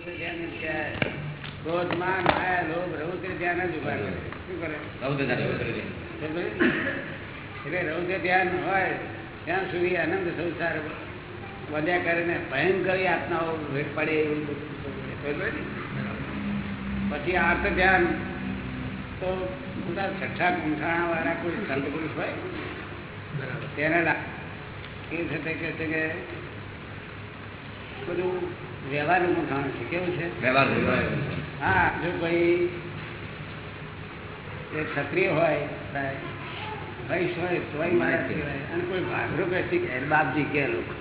પછી આર્ત ધ્યાન તો બધા છઠ્ઠા કુંઠાણા વાળા કોઈ સંત પુરુષ હોય તેને એ છે કે બધું વ્યવહારનું કુંઠાણું છે. કેવું છે. હા જો ભાઈ એ ક્ષત્રિય હોય સાહેબ, હોય તોય મારા કહેવાય અને કોઈ ભાગરો બેસી કે બાપજી કે લોકો.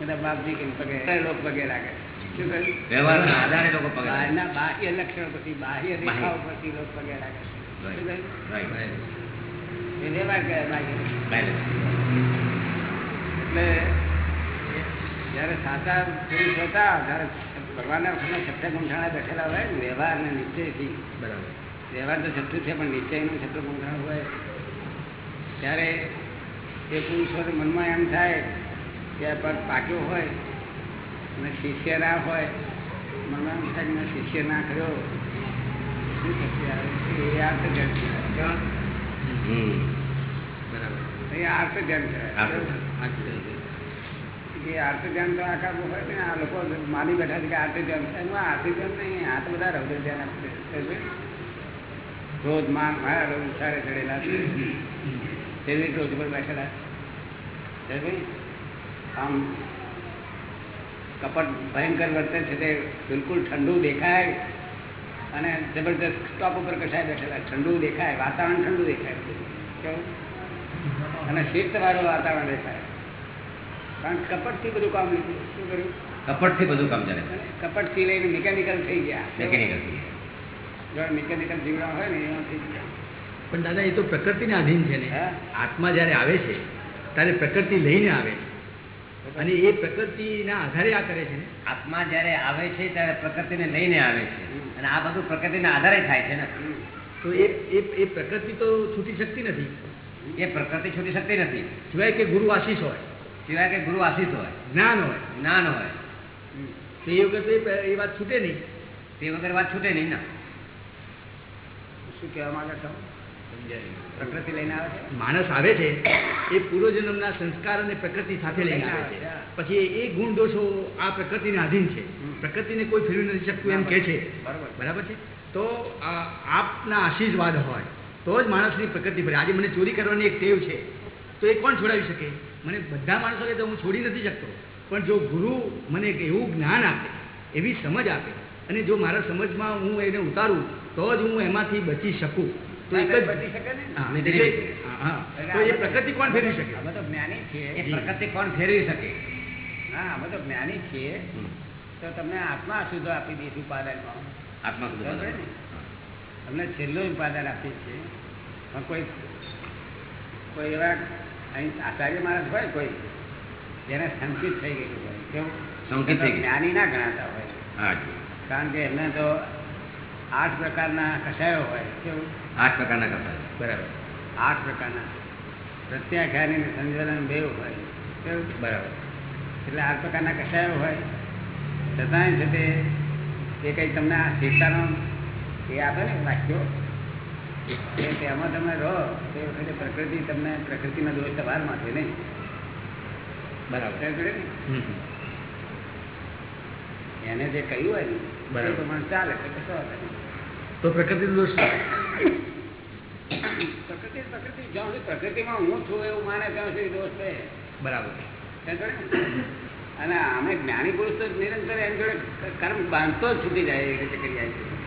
બધા બાપજી કે પગે લોક પગે લાગે. બાહ્ય લક્ષણ પછી બાહ્ય દેખાવ પછી લોક પગે લાગે શું જયારે સાચા પુરુષ હતા જયારે ભગવાનના વખતના છઠ્ઠા ગુંઠાણા બેઠેલા હોય ને વ્યવહાર ને નિશ્ચયથી. બરાબર. વ્યવહાર તો છઠ્ઠું છે પણ નિશ્ચયનું છઠ્ઠું ગુંઠાણું હોય. ત્યારે એ પુરુષો મનમાં એમ થાય કે પર પાક્યો હોય અને શિષ્ય ના હોય. મનમાં એમ થાય મેં શિષ્ય ના કર્યો. શું થશે? આ? એ આર્થ ધ્યાન કહેવાય. હમ. એ આર્થ ધ્યાન કહેવાય એ આરતી ધ્યાન તો આખા હોય ને, આ લોકો માની બેઠા છે કે આરતી ધ્યાન છે. એમાં આરતી ધ્યાન નહીં, આ તો બધા રૌદ્ર ધ્યાન આપશે રોજ માન, મારા રોજ ઉછાળે ચડેલા છે. તેવી ટોચ પર બેઠેલા છે. આમ કપટ ભયંકર વર્તે છે તે બિલકુલ ઠંડુ દેખાય અને જબરદસ્ત ટોપ ઉપર કસાય બેઠેલા ઠંડુ દેખાય, વાતાવરણ ઠંડુ દેખાય. કેવું? અને શીત વાતાવરણ દેખાય. કારણ કપટથી બધું કામ લીધું શું કર્યું? કપટથી બધું કામ ચાલે કપટથી લઈને મિકેનિકલ થઈ ગયા. મેકેનિકલ જો મિકેનિકલ જીવડા હોય ને એમાં થઈ ગયા. પણ દાદા એ તો પ્રકૃતિને આધીન છે ને. હા. આત્મા જ્યારે આવે છે ત્યારે પ્રકૃતિ લઈને આવે છે. અને એ પ્રકૃતિના આધારે આ કરે છે ને. આત્મા જ્યારે આવે છે ત્યારે પ્રકૃતિને લઈને આવે છે. અને આ બધું પ્રકૃતિના આધારે થાય છે ને. તો એ એ એ પ્રકૃતિ તો છૂટી શકતી નથી. એ પ્રકૃતિ છૂટી શકતી નથી. સિવાય કે ગુરુ આશીષ હોય. સિવાય કે ગુરુ આશીષ હોય. જ્ઞાન હોય. જ્ઞાન હોય. તો એ વખત એ વાત છૂટે નહીં. તે વગર વાત છૂટે નહીં ના. શું કહેવા માંગે છો? પ્રકૃતિ લઈને આવે છે? માણસ આવે છે એ પૂર્વજન્મના સંસ્કાર અને પ્રકૃતિ સાથે લઈને આવે છે. પછી એ ગુણ દોષો આ પ્રકૃતિને આધીન છે. પ્રકૃતિને કોઈ ફેરવી નથી શકતું એમ કે છે. બરોબર. બરાબર છે? તો આ આપના આશીર્વાદ હોય તો જ માણસની પ્રકૃતિ ફરે આજે મને ચોરી કરવાની એક ટેવ છે. તો એ કોણ છોડાવી શકે? મને બધા માણસો કહે તો હું છોડી નથી શકતો. પણ જો ગુરુ મને એવું જ્ઞાન આપે એવી સમજ આપે અને જો મારા સમજમાં હું એને ઉતારું તો જ હું એમાંથી બચી શકું. તો એક જ બચી શકે ને? હા. તો એ પ્રકૃતિ કોણ ફેરવી શકે? અમે તો જ્ઞાની છીએ એ પ્રકૃતિ કોણ ફેરવી શકે? હા અમે તો જ્ઞાની છીએ તો તમને આત્મા શુદ્ધ આપી દઈશું ઉપાદાનમાં. આત્મા શુદ્ધ? તમને છેલ્લું ઉપાદાન આપીએ છીએ પણ કોઈ કોઈ એવા અહીં આચાર્ય માણસ હોય કોઈ જેને સંકિત થઈ ગયેલું હોય. કેવું સંકિત થઈ જ્ઞાની ના ગણાતા હોય. હા કારણ કે એમને તો આઠ પ્રકારના કસાયો હોય. કેવું આઠ પ્રકારના કસાયો. બરાબર. આઠ પ્રકારના. પ્રત્યાખ્યાની સંજોલન બે હોય. કેવું બરાબર. એટલે આઠ પ્રકારના કસાયો હોય. છતાંય છે તે એ કંઈ તમને આ શીરતાનો એ આપે ને વાક્યો? તેમાં તમે રહો તે વખતે પ્રકૃતિ તમને પ્રકૃતિના દોષ સવાર માથે નહીં. બરાબર. એને જે કહ્યું હોય ને બરાબર. ચાલે તો કશો તો પ્રકૃતિનો દોષ પ્રકૃતિ પ્રકૃતિ. જ્યાં સુધી પ્રકૃતિમાં હું છું એવું માને ત્યાં સુધી દોષ છે. બરાબર? અને અમે જ્ઞાની પુરુષ તો નિરંતર એમ જોડે કર્મ બાંધતો જ છૂટી જાય એ રીતે કરી છે.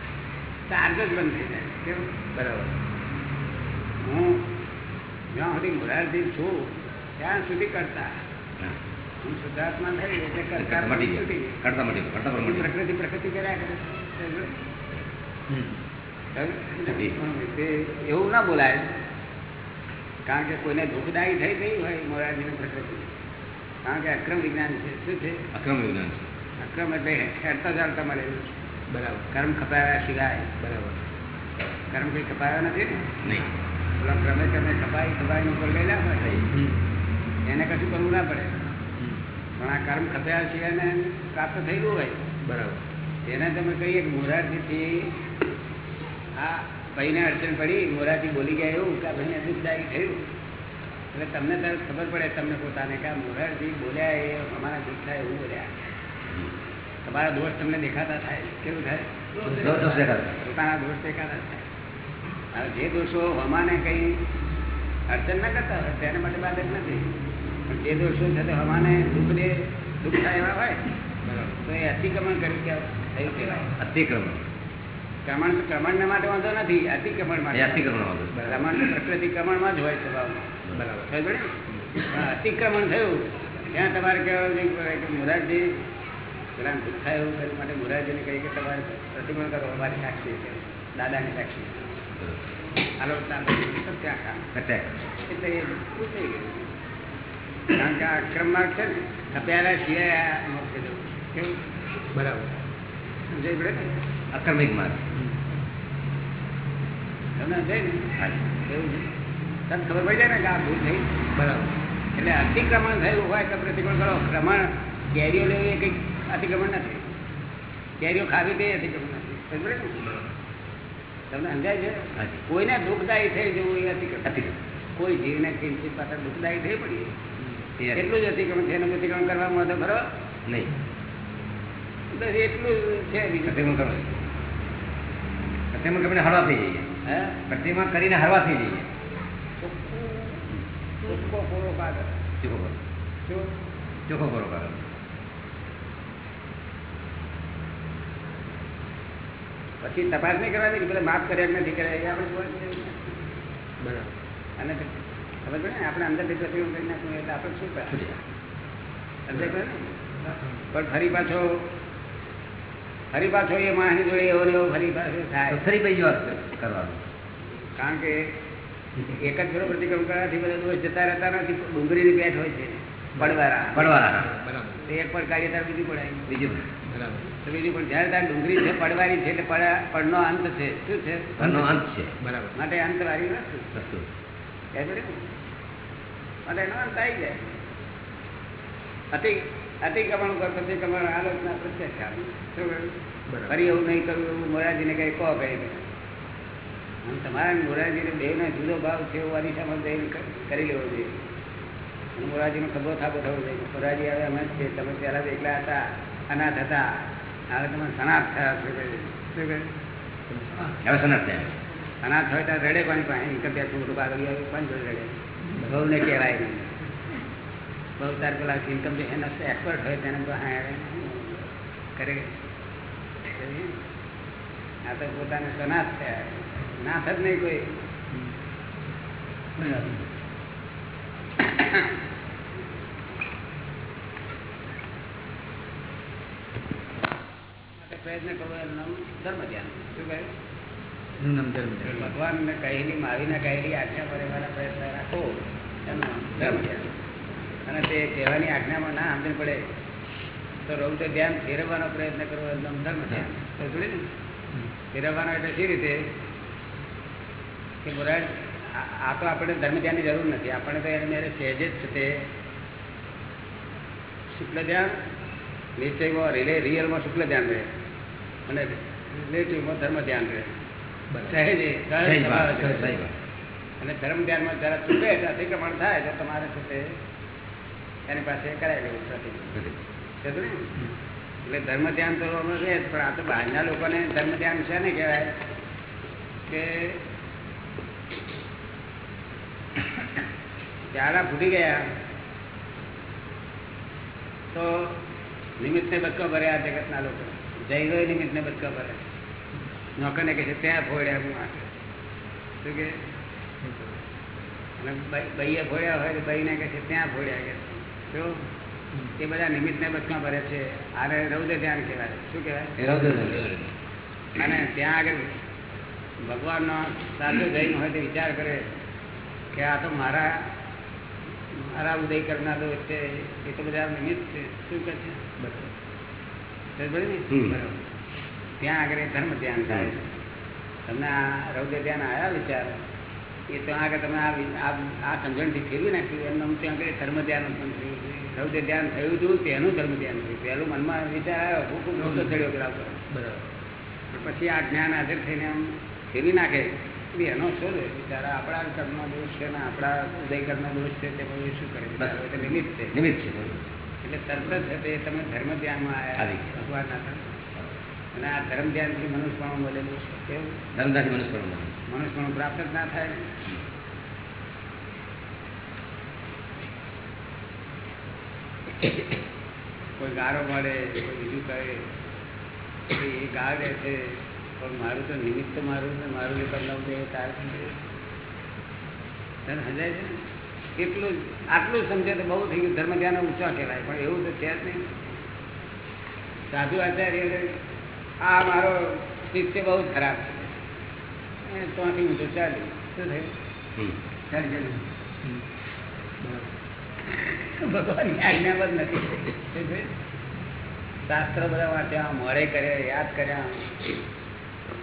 ચાર્જ જ બંધ થઈ જાય. કેવું? બરાબર. હું જ્યાં સુધી મોરારજી છું ત્યાં સુધી કરતા. હું. શુદ્ધાત્મા થઈ એટલે કરતા પ્રકૃતિ પ્રકૃતિ કર્યા કરે. એવું ના બોલાય. કારણ કે કોઈને દુઃખદાયી થઈ ગઈ હોય મોરારજીની પ્રકૃતિ. કારણ કે અક્રમ વિજ્ઞાન છે. શું છે? અક્રમ વિજ્ઞાન છે. અક્રમ એટલે હેરતા ચાલતા મળેલું છે. બરાબર. કર્મ ખપાવ્યા સિવાય બરાબર. કર્મ કંઈ ખપાવ્યા નથી ને? નહીં. ક્રમે ક્રમે ખપાઈ ખપાઈ ઉપર ગયેલા હોય. એને કશું કરવું ના પડે. પણ આ કર્મ ખપાયા સિવાય પ્રાપ્ત થયેલું હોય. બરાબર. એને તમે કહીએ કે મોરારજીથી આ ભાઈને અડચણ પડી મોરારજી બોલી ગયા એવું કે ભાઈને દુઃખદાયી થયું એટલે તમને તરત ખબર પડે તમને પોતાને કે આ મોરારજી બોલ્યા એ અમારા દુઃખ થાય એવું બોલ્યા. તમારા દોષ તમને દેખાતા થાય? કેવું થાય? પોતાના દોષ દેખાતા થાય? જે દોષો હમાને કઈ અડચણ ના કરતા હોય તેના માટે બાધક નથી. પણ જે દોષો છે તે હમાને દુઃખ દે દુઃખ થાય એવા હોય તો એ અતિક્રમણ કર્યું થયું કહેવાય. અતિક્રમણ. ક્રમણ ક્રમણ માટે વાંધો નથી અતિક્રમણ માટે. અતિક્રમણ. ક્રમણ પ્રકૃતિ ક્રમણમાં જ હોય સ્વભાવમાં. બરાબર. અતિક્રમણ થયું ત્યાં તમારે કહેવાનું નહીં કે મુરારજી પેલા દુઃખ થાય એવું કર્યું માટે મોરારજીને કહી કે તમારે પ્રતિક્રમણ કરો અમારી સાક્ષી છે દાદાની સાક્ષી કારણ કે આક્રમ માર્ગ છે ને ખપ્યાલા સિવાય મોક્ષે કેવું? બરાબર. સમજાય પડે ને? અક્રમિક માર્ગ. તમને સમજાય ને? એવું તને ખબર પડી જાય ને કે આ ભૂલ થઈ? બરાબર. એટલે અતિક્રમણ થયું હોય તો પ્રતિકોણ કરો. ક્રમણ કેરીઓ લેવી કંઈક અતિક્રમણ નથી. કેરીઓ ખાવી તે અતિક્રમણ નથી. સમજ તમને સમજાય છે? કોઈને દુઃખદાયી થઈ જવું એ અતિક્રમણ અતિક્રમણ. કોઈ જીવને કિંચિત પાછળ દુઃખદાયી થઈ પડી એટલું જ અતિક્રમણ છે. એનું અતિક્રમણ કરવામાં તો ખરો? નહીં. બસ એટલું છે બીજું. કરો પ્રતિક્રમણ કરીને હળવા થઈ જઈએ. હે? પ્રતિક્રમણ કરીને હળવા થઈ જઈએ. ચોખ્ખું પૂરો કાગળ ચોખ્ખો કરો. ચોખ્ખો. કરો કરો પછી તપાસ નહીં કરવાની કે પેલા માફ કર્યા નથી કર્યા એ આપણે બરાબર. અને ખબર પડે ને? આપણે અંદરથી પ્રતિબંધ કરી નાખવું એટલે આપણે શું કરે સમજાય ને? પણ ફરી પાછો ફરી પાછો એ માણસ જોડે એવો એવો ફરી પાછો થાય. ફરી વાર કરવાનું. કારણ કે એક જ ફેરો પ્રતિક્રમ કરવાથી બધા દોષ જતા રહેતા નથી. ડુંગળીની પેટ હોય છે પડવારા પડવારા બરાબર એક પણ કાર્ય બીજું પડાય. બીજું બરાબર. પણ જયારે તાર ડુંગળી છે પડવાની છે એટલે પડનો અંત છે. શું છે? પડનો અંત છે. બરાબર. માટે અંત વાળી વસ્તુ? માટે એનો અંત આવી જાય. અતિ અતિક્રમણ કર પ્રતિક્રમણ આલોચના પ્રત્યક્ષ આવે. ફરી એવું નહીં કરવું એવું મોરાજીને કઈ કહો કઈ હું તમારા મોરાજીને દેવનો જુદો ભાવ છે એવું અનિશામાં દેવ કરી લેવો જોઈએ. અને મોરાજીનો ખભો થાપો થવો જોઈએ. મોરાજી હવે અમે જ છે. તમે પહેલાં એકલા હતા. અનાથ હતા હવે તમે સનાથ થયા છો શું હવે સનત થાય. અનાથ હોય ત્યારે રડે પણ પાસે? ઇન્કમ છોકરું મોટું પણ રડે? બહુને કહેવાય. નહીં બહુ તાર પેલા ઇન્કમ જે એના એક્સપર્ટ હોય તેને તો હા કરે. આ તો પોતાને સનાથ થયા. નાથ જ નહીં કોઈ માટે પ્રયત્ન કરવો એનું નામ ધર્મ ધ્યાન શું કહ્યું. ભગવાનને કહેલી માવીને કહેલી આજ્ઞા પર એવાના પ્રયત્ન રાખો એનું ધર્મ ધ્યાન અને તે કહેવાની આજ્ઞામાં ના સમજણ પડે તો રૌદ્ર ધ્યાન ફેરવવાનો પ્રયત્ન કરવો એનું નામ ધર્મ ધ્યાન તો જોડે ને? ફેરવવાનો એટલે શી રીતે? કે મુરાદ આ તો આપણે ધર્મ ધ્યાનની જરૂર નથી. આપણે તો એને મેરે સહેજ જ છે તે. શુક્લ ધ્યાન નિશ્ચયમાં રિલે રિયલમાં શુક્લ ધ્યાન રહે. અને રિલેટિવમાં ધર્મ ધ્યાન રહે. સહેજે અને ધર્મ ધ્યાનમાં જરા ચૂકે અતિક્રમણ થાય તો તમારે છે તે એની પાસે કરાવી લેવું પ્રતિક્રમણ એટલે ધર્મ ધ્યાન તો રહે પણ આ તો બહારના લોકોને ધર્મ ધ્યાન છે ને કહેવાય કે ઝાડા ફૂટી ગયા તો નિમિત્તે બચકો ભર્યા જગતના લોકો. જૈનો નિમિત્તને બચકા ભરે નોકરને કહે છે ત્યાં ફોડ્યા હું આ. શું કે બઈએ ફોડ્યા હોય તો ભાઈને કહે છે ત્યાં ફોડ્યા કે શું? એ બધા નિમિત્તને બચકા ભરે છે. આને રૌદ્ર ધ્યાન કહેવાય. શું કહેવાય? રૌદ્ર અને ત્યાં આગળ ભગવાનનો સાચો જૈન હોય તો વિચાર કરે કે આ તો મારા મારા ઉદય કરનારો છે. એ તો બધા નિમિત્ત છે. શું કહે છે બરાબર. સમજ પડી ને? હમ. બરાબર. ત્યાં આગળ ધર્મ ધ્યાન થાય તમને આ રૌદ્ર ધ્યાન આવ્યા વિચાર એ ત્યાં આગળ તમે આ સમજણથી ફેરવી નાખ્યું એમનું ત્યાં આગળ ધર્મ ધ્યાન થયું સૌથી ધ્યાન થયું હતું તેનું ધર્મ ધ્યાન થયું પહેલું મનમાં વિચાર આવ્યો ખૂબ ખૂબ રૌદ્ર ચડ્યો બરાબર પણ પછી આ જ્ઞાન હાજર થઈને આમ ફેરવી નાખે એનો શું છે બિચારા આપણા કર્મનો દોષ છે ને આપણા ઉદય કર્મનો દોષ છે તે બધું શું કરે નિમિત્ત છે નિમિત્ત છે એટલે તરત જ છે તે તમે ધર્મ ધ્યાનમાં આવ્યા ધર્મ. અને આ ધર્મ ધ્યાનથી મનુષ્યપણું મળેલું છે. કેવું? ધર્મદાસી મનુષ્ય મનુષ્યપણું પ્રાપ્ત જ ના થાય કોઈ ગારો મળે કોઈ બીજું કરે. એ ગા દે છે. પણ મારું તો નિમિત્ત મારું ને મારું જે કરનાર છે એ તાર સમજાય છે ને? એટલું આટલું સમજે તો બહુ થઈ ગયું. ધર્મ ધ્યાન ઊંચા કહેવાય પણ એવું તો છે જ નહીં. સાધુ આચાર્ય આ મારો શિષ્ય બહુ ખરાબ છે. ત્યાંથી ઊંચો ચાલ્યું. શું થયું. ચાલી હમ. ભગવાનની આજ્ઞા બધ નથી. શાસ્ત્ર બધા વાંચ્યા મોડે કર્યા યાદ કર્યા.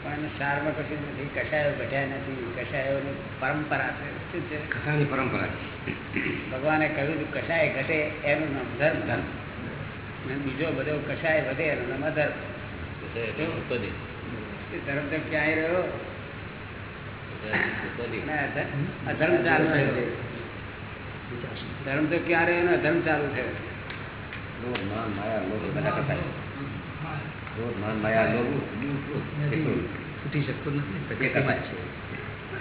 પણ સારમાં કશું નથી. કશાયો ઘટ્યા નથી. કશાયોની પરંપરા છે. શું છે? કથાની પરંપરા છે. ભગવાને કહ્યું હતું કશાય ઘટે એનું નામ ધર્મ. ધર્મ. અને બીજો બધો કશાય વધે એનું નામ અધર્મ. ધર્મ તો ક્યાંય રહ્યો? અધર્મ ચાલુ થયો. ધર્મ તો ક્યાં રહ્યો અધર્મ ચાલુ થયો? માયા લોભ શકતો નથી. છે.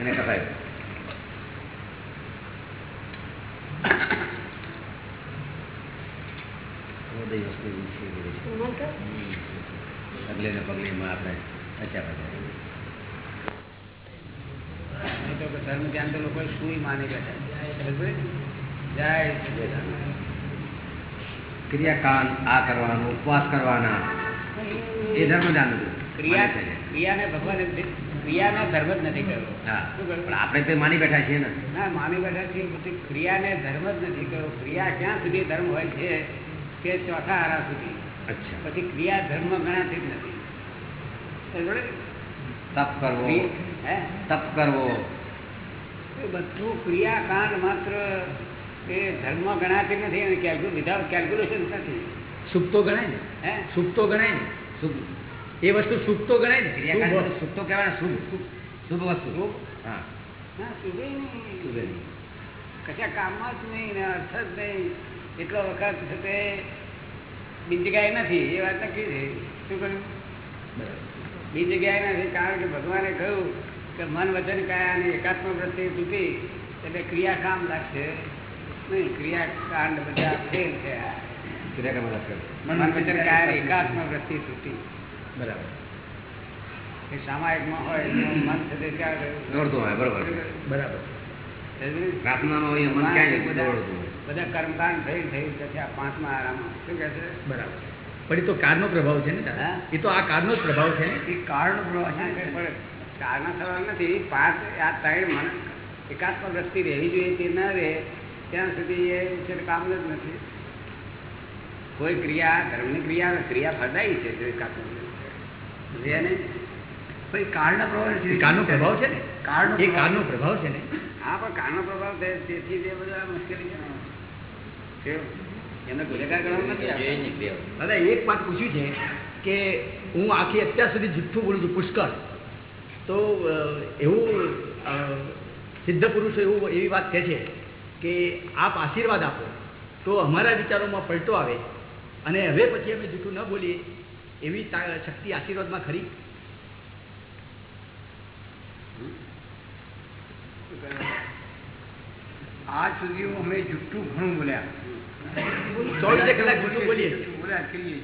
એને કથાય બધી વસ્તુ પગલે ને પગલે એમાં આપણે અચ્છા બધા તો ધર્મ ધ્યાન તો લોકો શું માની બેઠા? જય. ક્રિયાકાંડ આ કરવાનું ઉપવાસ કરવાના. એ ધર્મ જાણ ક્રિયા ક્રિયાને ભગવાને ક્રિયાને ધર્મ જ નથી કર્યો. હા. શું કહ્યું? પણ આપણે તો માની બેઠા છીએ ને. ના માની બેઠા છીએ બધી ક્રિયાને ધર્મ જ નથી કર્યો. ક્રિયા ક્યાં સુધી ધર્મ હોય છે? કે ચોથા હારા સુધી. પછી ક્રિયા ધર્મ ગણાતી જ નથી. તપ કરવો. હે? તપ કરવો. બધું ક્રિયાકાંડ માત્ર એ ધર્મ ગણાતી નથી અને વિધાઉટ કેલ્ક્યુલેશન નથી. શુભ ગણાય ને? હે? શુભ ગણાય ને? શુભ. એ વસ્તુ શુભ ગણાય ને? ક્રિયાકાંડ શુભ. તો કહેવાય શુભ. શુભ. વસ્તુ. હા. હા નહીં. શુભે શુભ નહીં. કશા કામમાં જ નહીં અર્થ જ નહીં. એટલો વખત છે તે બીજી જગ્યાએ નથી એ વાત નક્કી છે. શું કહ્યું? બીજી જગ્યાએ નથી કારણ કે ભગવાને કહ્યું કે મન વચન કાયાની એકાત્મ પ્રત્યે તૂટી એટલે ક્રિયા કામ લાગશે. નહીં ક્રિયાકાંડ બધા ફેલ બધા મન વચન એકાત્મ વૃત્તિ તૂટી. બરાબર. એ સામાયિકમાં હોય મન છે ક્યાં દોડતું હોય બરોબર. બરાબર. પ્રાર્થનામાં મન ક્યાં દોડતું હોય. બધા કર્મકાંડ થઈ થઈ પછી આ પાંચમા આરામ શું કહે છે? બરાબર. પણ એ તો કારનો પ્રભાવ છે ને? એ તો આ કારનો જ પ્રભાવ છે ને? એ કાળનો પ્રભાવ છે કાળના સવાલ નથી. પાંચ આ ત્રણ મન એકાત્મ વૃત્તિ રહેવી જોઈએ તે ન રહે ત્યાં સુધી એ છે કામ જ નથી. કોઈ ક્રિયા ધર્મની ક્રિયા ક્રિયા ફરદાઈ છે જો. રહે નહીં પછી કાળનો પ્રભાવ એ કાળનો પ્રભાવ છે ને? કાળનો એ. કાળનો પ્રભાવ છે ને? હા પણ કાળનો પ્રભાવ તેથી તે બધા મુશ્કેલી છે ને? એમને ગુનેગાર ગણવા નથી. દાદા એક વાત પૂછ્યું છે કે હું આખી અત્યાર સુધી જુઠ્ઠું બોલું છું પુષ્કળ. તો એવું સિદ્ધ પુરુષો એવું એવી વાત કહે છે કે આપ આશીર્વાદ આપો તો અમારા વિચારોમાં પલટો આવે અને હવે પછી અમે જૂઠું ન બોલીએ એવી શક્તિ આશીર્વાદમાં ખરી? આજ સુધી અમે જુઠ્ઠું ઘણું બોલ્યા. ચોવીસે કલાક જૂઠું બોલીએ છીએ. જુઠ્ઠું બોલ્યા કરીએ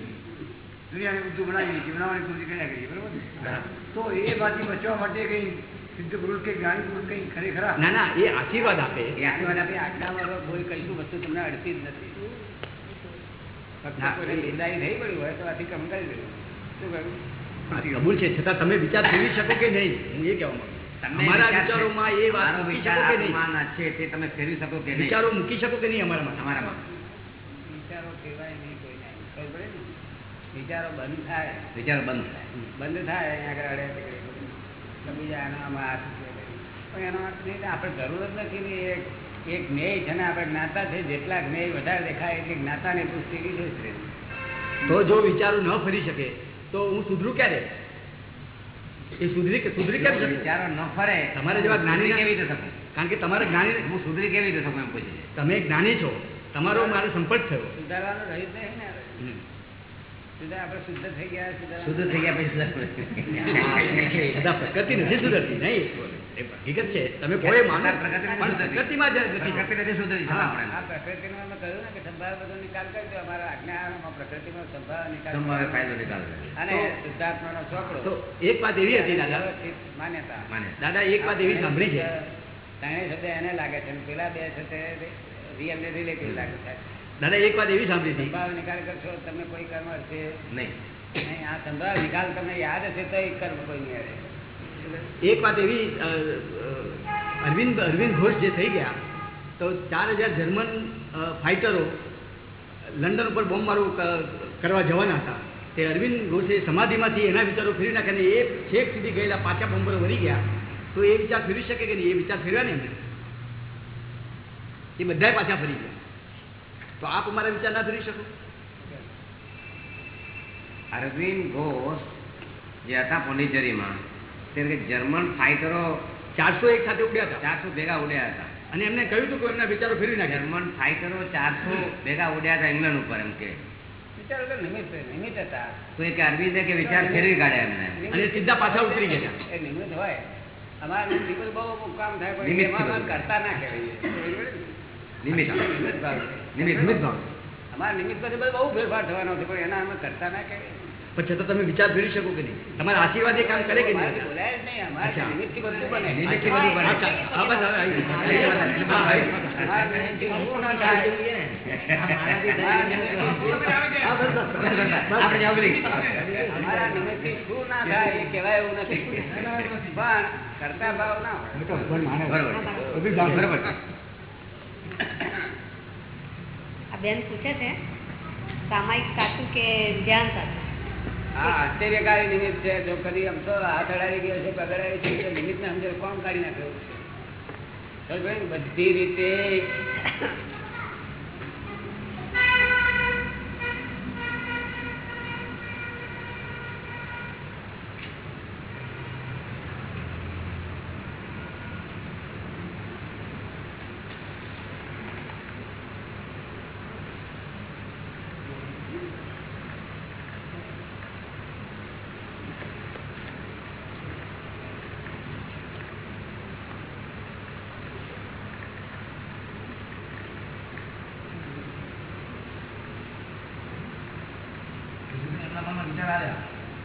દુનિયાને બધું બનાવીએ છીએ બનાવવાની કોશિશ કર્યા કરીએ બરોબર ને? તો એ બાથી બચવા માટે કઈ સિદ્ધ પુરુષ કે જ્ઞાની પુરુષ કઈ ખરેખરા ના ના એ આશીર્વાદ આપે. એ આશીર્વાદ આપે. આજના કોઈ કશું વસ્તુ તમને અડતી જ નથી. ફક્ત ના, કોઈને એ- નિંદાઈ થઈ પડ્યું હોય તો કમ કરી દેવું શું કહ્યું? કબૂલ છે. છતાં તમે વિચાર કરી શકો કે નહીં? હું એ કહેવા અમારા વિચારોમાં એ વાત મારો વિચાર કે નહીં? છે તે તમે ફેરવી શકો કે નહીં? વિચારો મૂકી શકો કે નહીં અમારામાં? તમારામાં વિચારો કહેવાય નહીં કોઈ નહીં ખબર પડે ને વિચારો બંધ થાય. વિચારો બંધ થાય. બંધ થાય અહીંયા આગળ અડે. તો બીજા આનામાં હાથ પણ એનો અર્થ નહીં આપણે જરૂર જ નથી ને એક એક જ્ઞેય છે ને આપણે જ્ઞાતા છે જેટલા જ્ઞેય વધારે દેખાય એટલે જ્ઞાતાની પુષ્ટિ કીધું છે તો જો વિચારો ન ફરી શકે તો હું સુધરું ક્યારે? એ સુધરી કે સુધરી કેમ વિચારો ન ફરે તમારે જેવા જ્ઞાની કેવી રીતે શકું? કારણ કે તમારે જ્ઞાની હું સુધરી કેવી રીતે શકું એમ પૂછે તમે જ્ઞાની છો. તમારો મારો સંપર્ક થયો. સુધારવાનો રહ્યું નહીં ને હવે. હમ. સુધાર આપણે શુદ્ધ થઈ ગયા પછી પ્રકૃતિ નથી સુધરતી નહીં? હકીકત છે. તમે કોઈ માનો. પ્રકૃતિમાં જ નથી. નથી સુધરી હા. આપણે આ પ્રકૃતિનો અમે કહ્યું ને કે સંભાવ બધો નિકાલ કરજો. અમારા આજ્ઞામાં પ્રકૃતિનો સંભાવ નિકાલ સંભાવે ફાયદો નિકાલ કરે. અને શુદ્ધાત્માનો ચોપડો. તો એક વાત એવી હતી દાદા. માન્યતા. માને દાદા એક વાત એવી સાંભળી છે. ત્રણેય શબ્દ એને લાગે છે પેલા બે છે તે રિયલ રિલેટિવ લાગે છે. દાદા એક વાત એવી સાંભળી હતી. સંભાવ નિકાલ કરશો તમને કોઈ કર્મ હશે? નહીં. નહીં આ સંભાવ નિકાલ તમને યાદ હશે તો એ કર્મ કોઈ નહીં હશે એક વાત એવી અરવિંદ અરવિંદ ઘોષ જે થઈ ગયા તો ચાર હજાર જર્મન ફાઇટરો લંડન ઉપર બોમ્બ મારું કરવા જવાના હતા. તે અરવિંદ ઘોષે સમાધિમાંથી એના વિચારો ફેરી નાખ્યા અને એ છેક સુધી ગયેલા પાછા બોમ્બરો વળી ગયા. તો એ વિચાર ફેરવી શકે કે નહીં? એ વિચાર ફેરવ્યા નહીં એ બધાય પાછા ફરી ગયા. તો આપ અમારા વિચાર ના ફેરવી શકો. અરવિંદ ઘોષ જે હતા પોંડિચેરીમાં તે જર્મન ફાઇટરો ચારસો એક સાથે ઉડ્યા હતા. ચારસો ભેગા ઉડ્યા હતા. અને એમને કહ્યું હતું કે એમના વિચારો ફેરવી નાખ્યા જર્મન ફાઇટરો ચારસો ભેગા ઉડ્યા હતા ઇંગ્લેન્ડ ઉપર એમ કે. વિચારો તો નિમિત્ત નિમિત્ત હતા. તો એક અરવિંદે કે વિચાર ફેરવી કાઢ્યા એમને. અને સીધા પાછા ઉતરી ગયા. એ નિમિત્ત હોય. અમારા બહુ કામ થાય. કરતા ના કહેવાય. નિમિત્ત. નિમિત્ત ભાવ છે. નિમિત્ત નિમિત્ત અમારા નિમિત્ત પછી બહુ ફેરફાર થવાનો છે પણ એના અમે કરતા ના પણ છતાં તમે વિચાર કરી શકો કે નહીં? તમારા આશીર્વાદ એ કામ કરે કે નહીં? બોલાય નહીં અમારે નિમિત્તથી બધું બને. નિમિત્તથી બધું બને. હા, બસ હવે આવી ગયું. હા, આવી ગયું. અમારા નિમિત્તથી શું ના થાય? એ કહેવાય એવું નથી. પણ કરતા ભાવ ના હોય. બરોબર. બરોબર. બેન પૂછે છે, સામાયિક સાચું કે ધ્યાન સાચું? હા આશ્ચર્યકારી નિમિત્ત છે. જો કદી આમ તો હાથ અડાવી ગયો છે અડાડી છે, તો નિમિત્તને સમજે કોણ કાઢી નાખ્યું છે? બધી રીતે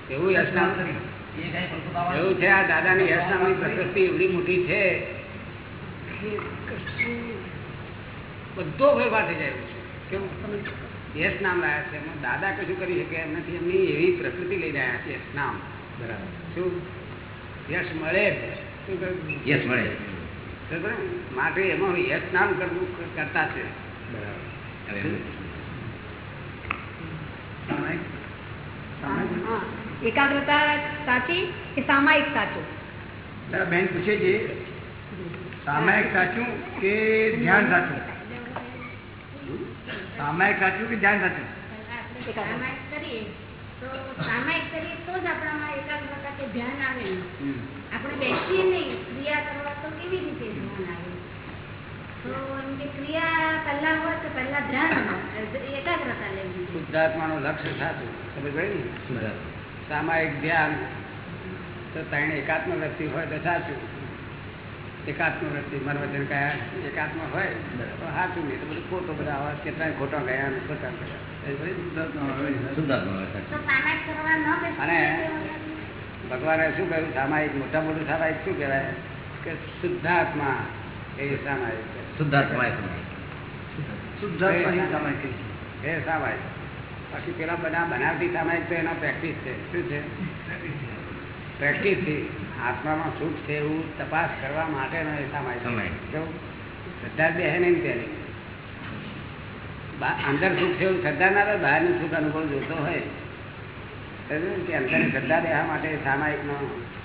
એવું યશનામ એવું આ દાદાની પ્રકૃતિ એવડી મોટી છે બધો ફેરફાર થઈ જાય છે. કેવું યશ નામ લાયા છે. એમાં દાદા કશું કરી શકે? એમ નથી એમની એવી પ્રકૃતિ લઈ રહ્યા છે યશ નામ. બરાબર. શું? યશ મળે શું કહ્યું? મળે. માટે એમાં યશ નામ કરવું કરતા છે. એકાગ્રતા સાચી કે સામાયિક સાચું? તારા બેન પૂછે છે સામાયિક સાચું કે ધ્યાન સાચું? સામાયિક સાચું કે ધ્યાન સાચું? એકાગ્રતા. સામાયિક કરીએ તો સામાયિક કરીએ તો જ આપણામાં એકાગ્રતા કે ધ્યાન આવે આપણે બેસીએ નહીં ક્રિયા કરવા તો કેવી રીતે ધ્યાન આવે? તો એમ કે ક્રિયા પહેલા હોય તો પહેલા ધ્યાન આવે, એકાગ્રતા લેવી શુદ્ધાત્માનું લક્ષ્ય ને? સામાયિક ધ્યાન તો ત્રણ એકાત્મ વ્યક્તિ હોય તો સાચું. એકાત્મ વ્યક્તિ મન વચન કયા એકાત્મ હોય તો સાચું નહીં. તો બધું ખોટો બધા આવા કેટલાય ખોટો ગયા અને ખોટા ગયા શુદ્ધાત્મા. શુદ્ધાત્મા અને- ભગવાને શું કહ્યું સામાયિક મોટા મોટું સામાયિક શું કહેવાય? કે શુદ્ધાત્મા એ સામાયિક છે. શુદ્ધાત્મા એ સમય. સામાયિક એ સામાયિક. બાકી પેલા બધા બનાવતી સામાયિક તો એના પ્રેક્ટિસ છે. શું છે? દ્રષ્ટિથી આત્મામાં સુખ છે એવું તપાસ કરવા માટેનો એ સમય શ્રદ્ધા બે નહીં ત્યારે. અંદર સુખ છે એવું શ્રદ્ધા ના રહે બહારનું સુખ અનુભવ જોતો હોય. કે અંદર શ્રદ્ધા દેવા માટે સામાયિકનો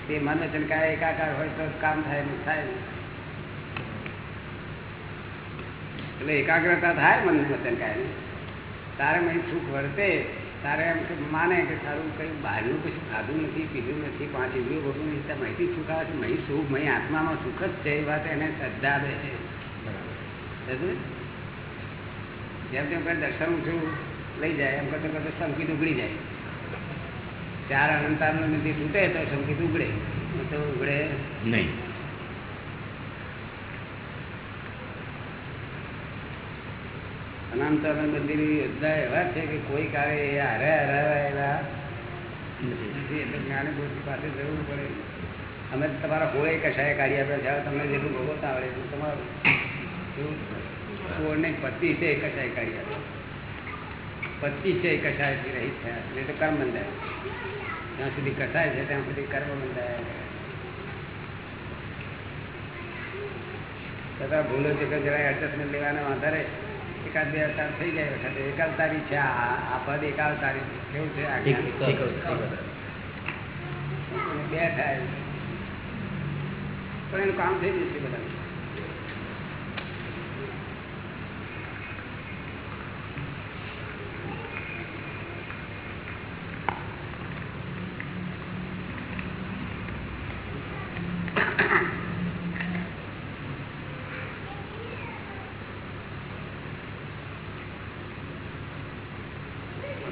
તે મન ચનકાય એકાકાર હોય તો કામ થાય એમ થાય એટલે એકાગ્રતા થાય મન વચન કાય તારે મને સુખ વર્તે તારે એમ કે માને કે તારું કંઈ બહારનું કશું ખાધું નથી પીધું નથી પાંચ ઇન્દ્રિયો ભોગવું નથી ત્યાં માહિતી સુખ આવે છે મહી સુખ મહી આત્મામાં સુખ જ છે એ વાત એને શ્રદ્ધા દે છે? જેમ જેમ કંઈ દર્શન છું લઈ જાય એમ કરતા કરતા સંકિત ઉગડી જાય. ચાર અનંતાનું નથી તૂટે તો સંકિત ઉગડે તો ઉગડે. નહીં. અનંત મંદિર યોદ્ધા એવા છે કે કોઈ કાળે એ હારે હરાવેલા. એટલે જ્ઞાની પુરુષ પાસે જવું પડે. અમે તમારા હોય કશાય કાઢી આપ્યા છે. તમને જેટલું ભોગવતા આવડે એટલું તમારું. શું છે એ કશાય કાઢી આપ્યા. એ કશાયથી રહી થયા એટલે તો કર્મ બંધાય. જ્યાં સુધી કશાય છે ત્યાં સુધી કર્મ બંધાય. છતાં ભૂલો છે કે જરાય એડજસ્ટમેન્ટ લેવાના આધારે એકાદ બે અવતાર થઈ જાય વખતે એક અવતારી છે આ પદ એક અવતારી. કેવું છે. બે થાય પણ એનું કામ થઈ જશે બધા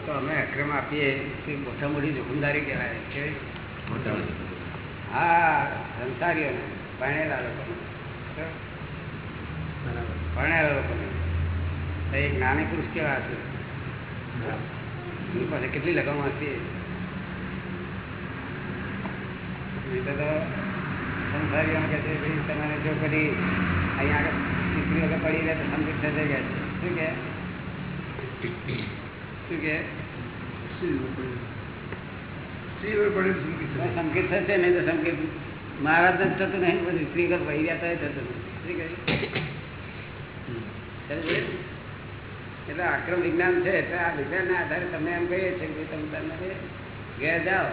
તો અમે તે મોટા મોટી જોખમદારી કહેવાય છે હા સંસારીઓને ભણેલા લોકોને. પરણેલા લોકોને. એક નાની પુરુષ કેવા હશે? એની પાસે કેટલી લગામ હશે? નહીં તો તો સંસારીઓને કહે છે ભાઈ તમારે જો કદી અહીંયા આગળ દીકરી પડી રહે તો સંકિત થઈ જાય છે શું કે? શું કે? સંકેત થશે નહીં તો સંકેત મહારાજ જ થતું નહીં બધું ઘર પડી ગયા તો થતું શ્રી શું કહ્યું? એટલે આક્રમ વિજ્ઞાન છે એટલે આ વિજ્ઞાનના આધારે તમે એમ કહીએ છીએ કે તમે તમે ઘેર જાઓ.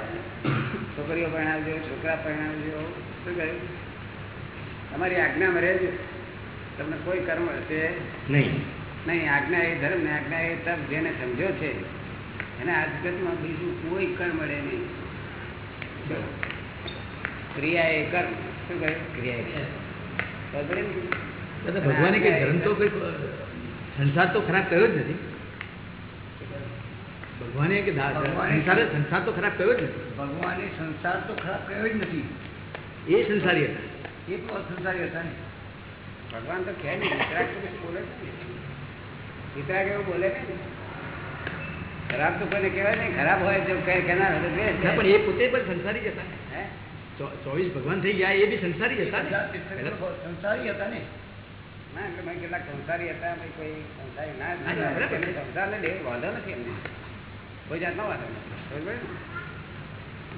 છોકરીઓ પરણાવજો છોકરા પરણાવજો. શું કહ્યું તમારી આજ્ઞામાં રહેજો. તમને કોઈ કર્મ હશે? નહીં. નહીં આજ્ઞા એ ધર્મ ને આજ્ઞા એ તપ જેને સમજો છે એને આ જગતમાં બીજું કોઈ કર્મ મળે નહીં. ક્રિયા એ કર્મ. શું કહે? ક્રિયા ભગવાને કઈ ધર્મ તો કઈ સંસાર તો ખરાબ કર્યો જ નથી. ભગવાને કે સંસાર સંસાર તો ખરાબ કર્યો જ નથી. ભગવાને સંસાર તો ખરાબ કર્યો જ નથી. એ સંસારી હતા. એ પણ સંસારી હતા ને. ભગવાન તો કહે નહીં વિતરાગ બોલે વિતરાગ એવું બોલે નહીં. ખરાબ તો કોઈને કહેવાય નહીં ખરાબ હોય તો કઈ કહેનાર. પણ એ પોતે પણ સંસારી હતા. ચોવીસ ભગવાન થઈ ગયા એ બી સંસારી હતા સંસારી હતા ને. ના એટલે કેટલાક સંસારી હતા કોઈ સંસારી ના સંસારને દેવ વાંધો નથી એમને. કોઈ જાતનો વાંધો નથી?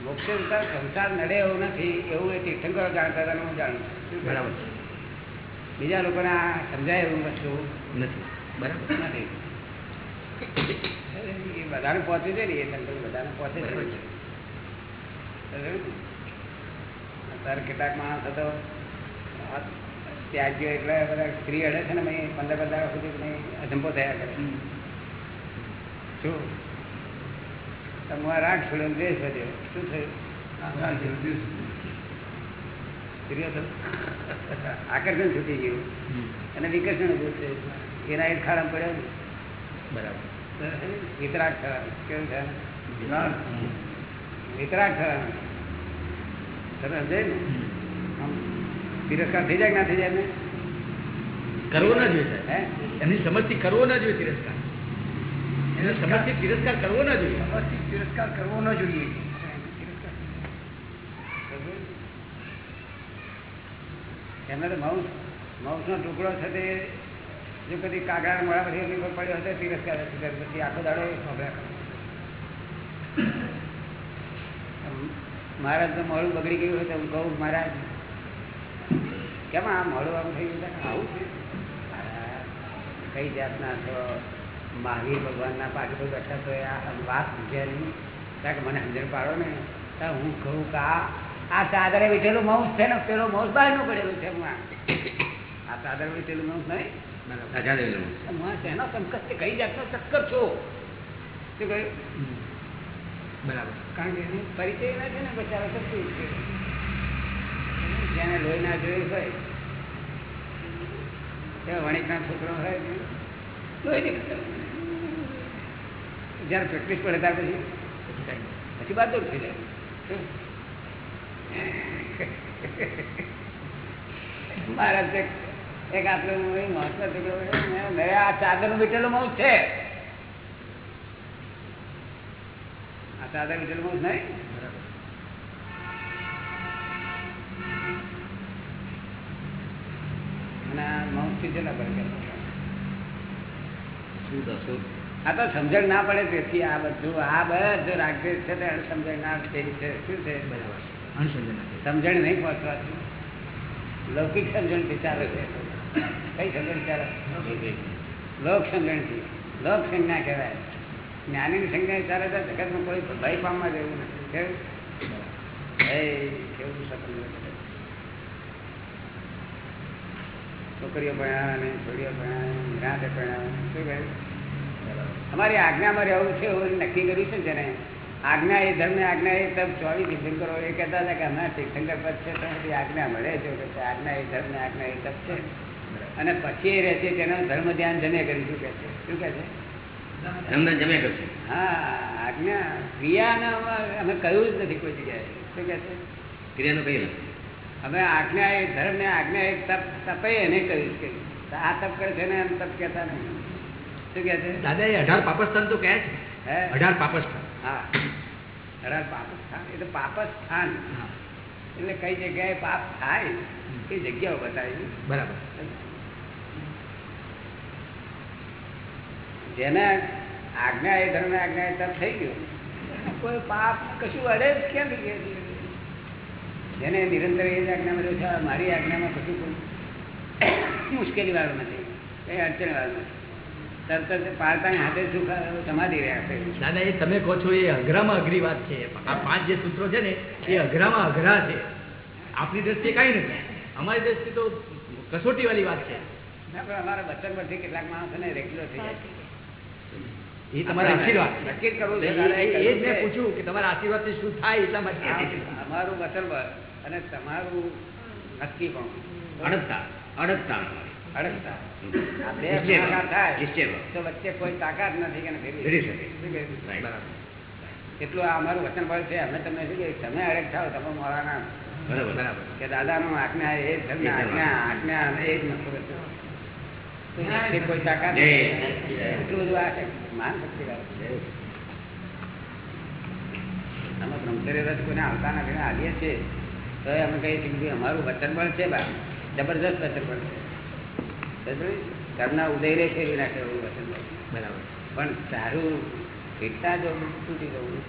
મોક્ષ ઉતાર સંસાર નડે એવું નથી. એવું એ તીર્થંકરો જાણતા હતા હું જાણું? બરાબર. બીજા લોકોને આ સમજાય એવું વસ્તુ નથી. બરાબર. નથી. બધાને પહોંચે છે ને એ સંકલ્પ બધાને પહોંચે છે? અત્યારે કેટલાક માણસ હતો આ ત્યાગીઓ એટલે બધા સ્ત્રી અડે છે ને મેં પંદર પંદર સુધી મેં અજંપો થયા કરે. શું તમારા રાગ છોડ્યો દ્વેષ વધ્યો. શું થયું? સ્ત્રીઓ આકર્ષણ છૂટી ગયું. અને વિકર્ષણ એના એક ખાડા પડ્યો બરાબર. વિતરાગ થવા કેવું છે વિતરાગ તિરસ્કાર થઈ જાય ના થઈ જાય ને કરવો ના જોઈએ હે એની સમજથી કરવો ના જોઈએ તિરસ્કાર એની સમજથી તિરસ્કાર કરવો ના જોઈએ સમજથી તિરસ્કાર કરવો ન જોઈએ એમને તો માઉસ માઉસનો ટુકડો છે તે જો કદી કાગડા મોડા પછી એમની પર પડ્યો હતો, તિરસ્કાર પછી આખો દાડો એ મહારાજ તો મોડું બગડી ગયું હોય તો હું કહું, મહારાજ, કેમ આ મોડું આમ થઈ ગયું? આવું છે. કઈ જાતના તો મહાવીર ભગવાનના પાઠ પર બેઠા તો આ વાત સમજ્યા નહીં. કારણ મને સમજણ પાડો ને. તો હું કહું કે આ આ ચાદરે બેઠેલું માઉસ છે ને, પેલો માઉસ બહારનું પડેલું છે આ. ચાદર વીટેલું માઉસ નહીં. એનો સંકટ કઈ જાતનો ચક્કર છો? શું કહ્યું? બરાબર. કારણ કે પરિચય ના છે ને બચારો છે? જેને લોહી ના જોયું હોય એવા વણિકના છોકરો હોય લોહી જ્યારે પ્રેક્ટિસ પડે ત્યાર પછી પછી બહાદુર થઈ જાય. શું? એક આપણે મહત્વ છોકરો છે, મેં મેં આ ચાદર વીટેલું માઉસ છે. આ ચાદર વીટેલું માઉસ નહીં? આ તો સમજણ ના પડે તેથી આ બધું આ બધું રાગદેશ છે તે સમજણ ના તેવી છે શું છે? બરાબર સમજણ નહીં પહોંચવાથી. લૌકિક સમજણથી ચાલે છે. કઈ ચાલે. લોક સંગણથી લોક સંજ્ઞા કહેવાય. જ્ઞાનીની સંજ્ઞા ચાલે તો જગતમાં કોઈ ભય પામવા જેવું નથી. કેવું? કેવું સ્વતંત્ર છોકરીઓ ભણાવે, છોડીઓ ભણાવે ભણાવે. અમારી આજ્ઞામાં રહેવું છે એવું નક્કી કર્યું છે જેને. આજ્ઞા એ ધર્મ, આજ્ઞા એ તબ ચોવીસ તીર્થંકરો એ કહેતા હતા કે હમણાં તીર્થંકર પદ છે તો બધી આજ્ઞા મળે છે. આજ્ઞા એ ધર્મ, આજ્ઞા એ તપ છે. અને પછી એ રહે છે તેનું ધર્મ ધ્યાન જમે કરી શું કે છે. શું કે છે? કરશે હા આજ્ઞા ક્રિયાને અમે- કહ્યું જ નથી કોઈ જગ્યાએ. શું કે છે? ક્રિયાનું નથી. અમે આજ્ઞા એ ધર્મ ને આજ્ઞા એ તપ તપે એને કહ્યું છે. આ તપ કરે છે ને એમ તપ કહેતા નહીં. શું કે છે? દાદા એ અઢાર પાપસ્થાન તો કહે છે. હે? અઢાર પાપસ્થાન. હા. અઢાર પાપ સ્થાન એ તો પાપ સ્થાન હા. એટલે કઈ જગ્યાએ પાપ થાય એ જગ્યાઓ બતાવી. બરાબર. જેને આજ્ઞા એ ધર્મ આજ્ઞા એ તપ થઈ ગયું. કોઈ પાપ કશું અડે જ કેમ જેને નિરંતર એ જ આજ્ઞામાં રહ્યું છે મારી આજ્ઞામાં કશું કોઈ મુશ્કેલી વાળું નથી. કઈ અડચણ વાળું નથી. તરત જ પાળતાની હાથે સુખ રહ્યા છે દાદા એ તમે કહો છો એ અઘરામાં અઘરી વાત છે. આ પાંચ જે સૂત્રો છે ને એ અઘરામાં અઘરા છે. આપની દ્રષ્ટિએ કાંઈ નથી. અમારી દ્રષ્ટિએ તો કસોટી વાળી વાત છે. ના, પણ અમારા બચન પરથી કેટલાક માણસોને રેગ્યુલર થઈ જાય. એ તમારા આશીર્વાદ નક્કી કરવું એ છે દાદા, એ એ- એ જ મેં પૂછ્યું કે તમારા આશીર્વાદથી શું થાય એટલા માટે આ- અમારું વચન બળ અને તમારું નક્કી પણ. તો વચ્ચે કોઈ તાકાત નથી કહ્યું? એટલું આ અમારું વચન બળ છે અમે તમને શું કહીએ? તમે અડગ થાવ તમે મોરા ના બરાબર. કે દાદાનું આજ્ઞા એ આજ્ઞા આજ્ઞા એ જ કરશે. તો કોઈ તાકાત એટલું બધું આ છે. મહાન શક્તિ બ્રહ્મચર્ય રસ કોઈને આવતા નથી આવીએ છીએ. તો અમે કહીએ છીએ કે અમારું વચન બળ છે બા જબરદસ્ત વચન બળ છે. સમજ્યું? ઉદય ઉદયને ફેરવી નાખે એવું વચન બળ બરાબર. પણ તારું ફેરતા જો તૂટી જવું.